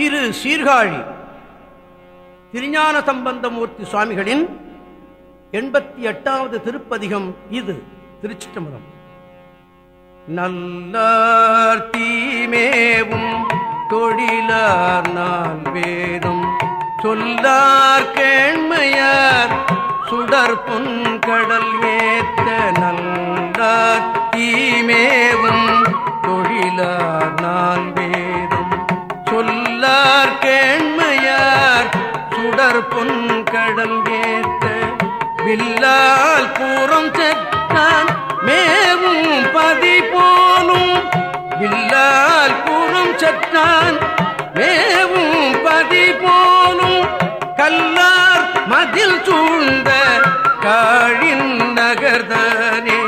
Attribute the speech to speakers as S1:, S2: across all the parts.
S1: திரு சீர்காழி. திருஞான சம்பந்தமூர்த்தி சுவாமிகளின் எண்பத்தி எட்டாவது திருப்பதிகம் இது திருச்சிட்டம்பரம் நல்லார் தீமேவும் தொழிலார் நான் வேதம் சொல்லார் கேண்மையார் சுடர் பொன் கடல் ஏத்த நல்லார் தீமேவும். மேவும் பதி போலும் வில்லால் கூறம் செத்தான். மேவும் பதி போலும் கல்லார் மதில் சூழ்ந்த காழின் நகர்தானே.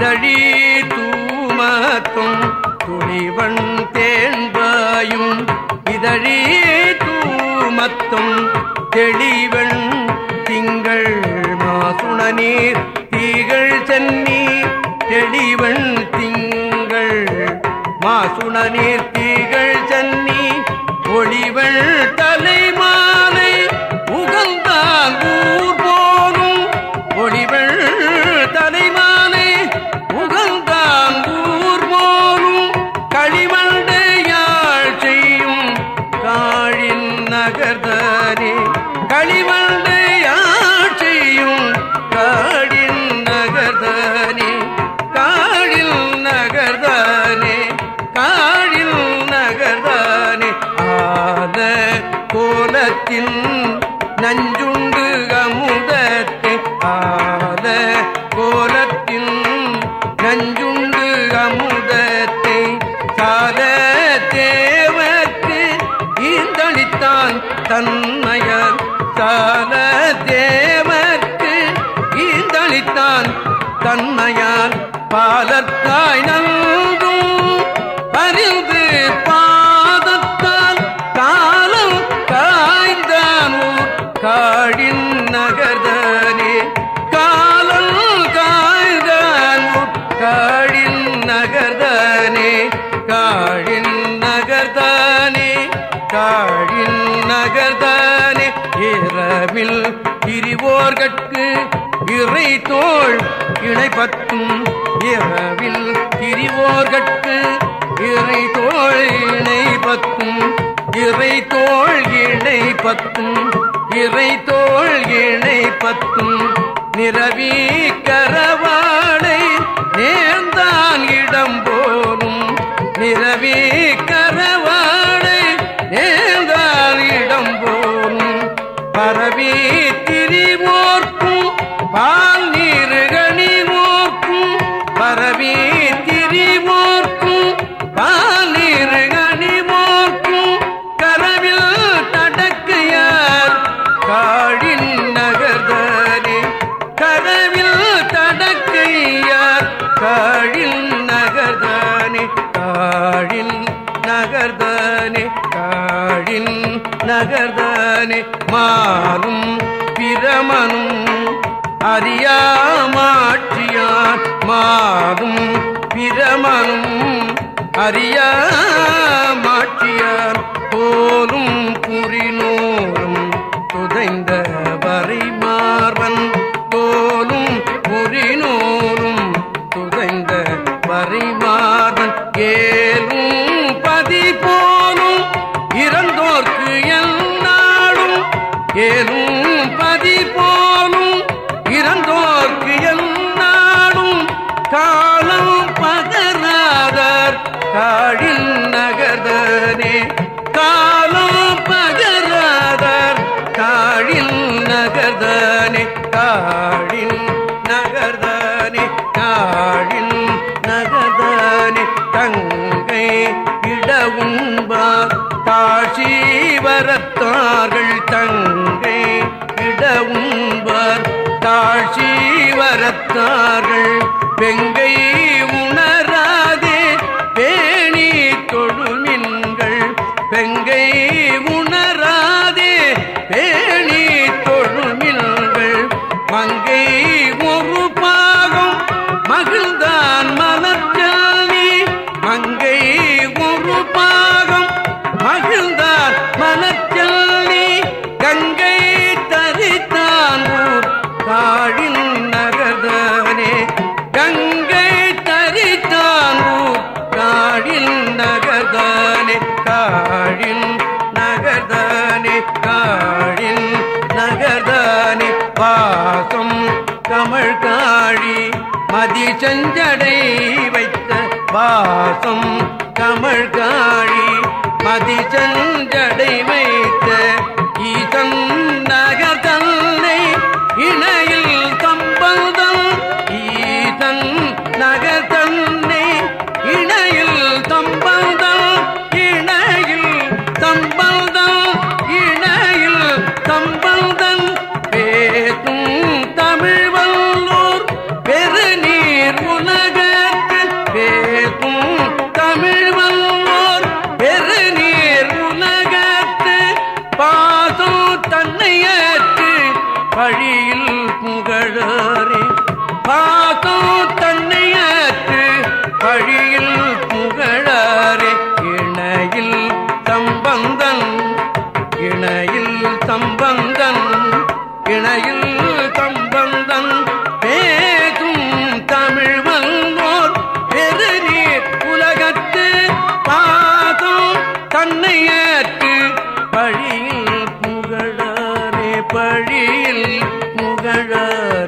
S1: இதழி தூமத்தும் துணிவன் தேன்பாயும். இதழி தூமத்தும் தெளிவன் திங்கள் மாசுண நீர் தீகள் சென்னி தெளிவன் திங்கள் மாசுண நீர் தீகள் நகர்தானே களிமண்டு யாழ் காடின் காழின் நகர்தானே காழில் நகர்தானே காழில் நகர்தானே ஆத கோலத்தின் நஞ்ச ஈந்தளித்தான் தன்மையால் தேவர்க்கு ஈந்தளித்தான் தன்மையால் பாலத்தாய் நல்கும் திரிவோர்கட்கு இறை தோல் இணைப்பத்தும் இரவில் திரிவோர்கட்கு. இறை தோல் இணைப்பத்தும் இறை தோல் இணைப்பத்தும் இறை தோல் இணைப்பத்தும் நிரவி கரவாளை நேர்ந்தான் இடம் போலும். நிரவி கரவாளை நேர்ந்தான் இடம் போலும். பரவி திரிவோர்க்கும் நகர்தானே காழின் நகர்தானே மாறும் பிரமனும் அறியாமாட்சியார் மாறும் பிரமனும் அறியாமாட்சியார் போலும் புரிநூறும் துதைந்த வரைமாறன் போலும் புரிநூறும் துதைந்த வரைமாறன் ஏலும் காழில் நகர்தனே காலம் பகராதார் காழில் நகர்தனே காழில் நகர்தனே காழில் நகர்தனே தங்கை இடவும்பார் காஷி வரத்தார்கள் தங்கை இடவும்பார் காஷி வரத்தார்கள் பெங்கை காழி மதி செஞ்சடை வைத்த வாசம் கமழ் பழியில் புகழாரே